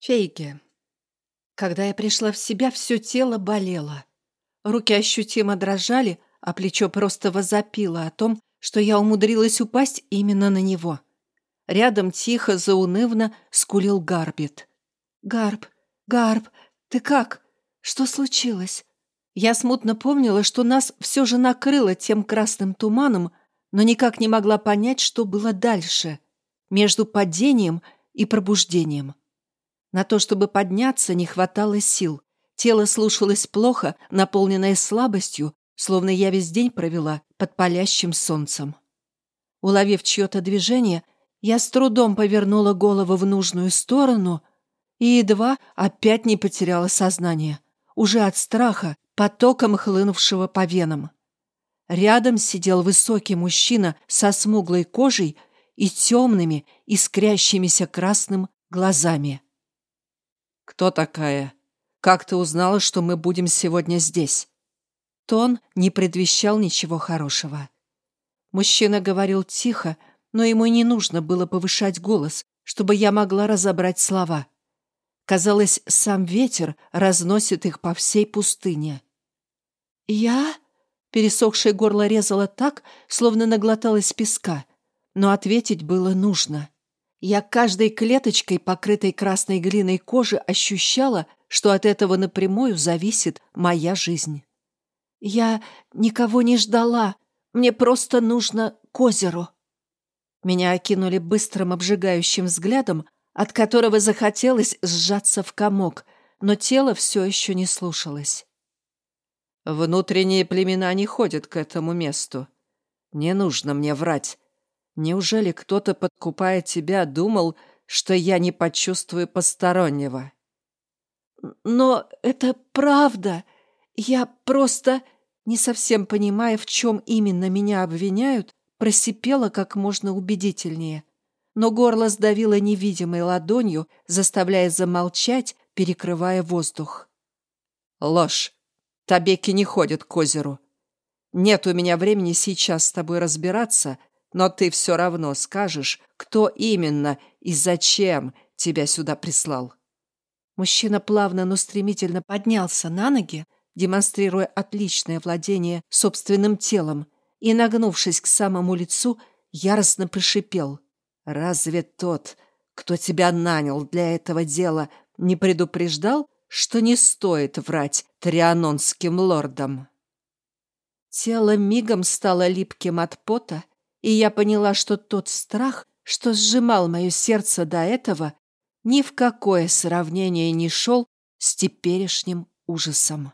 Фейге. Когда я пришла в себя, все тело болело. Руки ощутимо дрожали, а плечо просто возопило о том, что я умудрилась упасть именно на него. Рядом тихо, заунывно скулил Гарбит. «Гарб, Гарб, ты как? Что случилось?» Я смутно помнила, что нас все же накрыло тем красным туманом, но никак не могла понять, что было дальше, между падением и пробуждением. На то, чтобы подняться, не хватало сил. Тело слушалось плохо, наполненное слабостью, словно я весь день провела под палящим солнцем. Уловив чье-то движение, я с трудом повернула голову в нужную сторону и едва опять не потеряла сознание, уже от страха, потоком хлынувшего по венам. Рядом сидел высокий мужчина со смуглой кожей и темными, искрящимися красным глазами. «Кто такая? Как ты узнала, что мы будем сегодня здесь?» Тон не предвещал ничего хорошего. Мужчина говорил тихо, но ему не нужно было повышать голос, чтобы я могла разобрать слова. Казалось, сам ветер разносит их по всей пустыне. «Я?» — пересохшее горло резало так, словно наглоталась песка, но ответить было нужно. Я каждой клеточкой, покрытой красной глиной кожи, ощущала, что от этого напрямую зависит моя жизнь. Я никого не ждала, мне просто нужно к озеру. Меня окинули быстрым обжигающим взглядом, от которого захотелось сжаться в комок, но тело все еще не слушалось. «Внутренние племена не ходят к этому месту. Не нужно мне врать. Неужели кто-то, подкупая тебя, думал, что я не почувствую постороннего? Но это правда. Я просто, не совсем понимая, в чем именно меня обвиняют, просипела как можно убедительнее. Но горло сдавило невидимой ладонью, заставляя замолчать, перекрывая воздух. Ложь. Табеки не ходят к озеру. Нет у меня времени сейчас с тобой разбираться, но ты все равно скажешь, кто именно и зачем тебя сюда прислал». Мужчина плавно, но стремительно поднялся на ноги, демонстрируя отличное владение собственным телом, и, нагнувшись к самому лицу, яростно прошипел. «Разве тот, кто тебя нанял для этого дела, не предупреждал, что не стоит врать трианонским лордам?» Тело мигом стало липким от пота, и я поняла, что тот страх, что сжимал мое сердце до этого, ни в какое сравнение не шел с теперешним ужасом.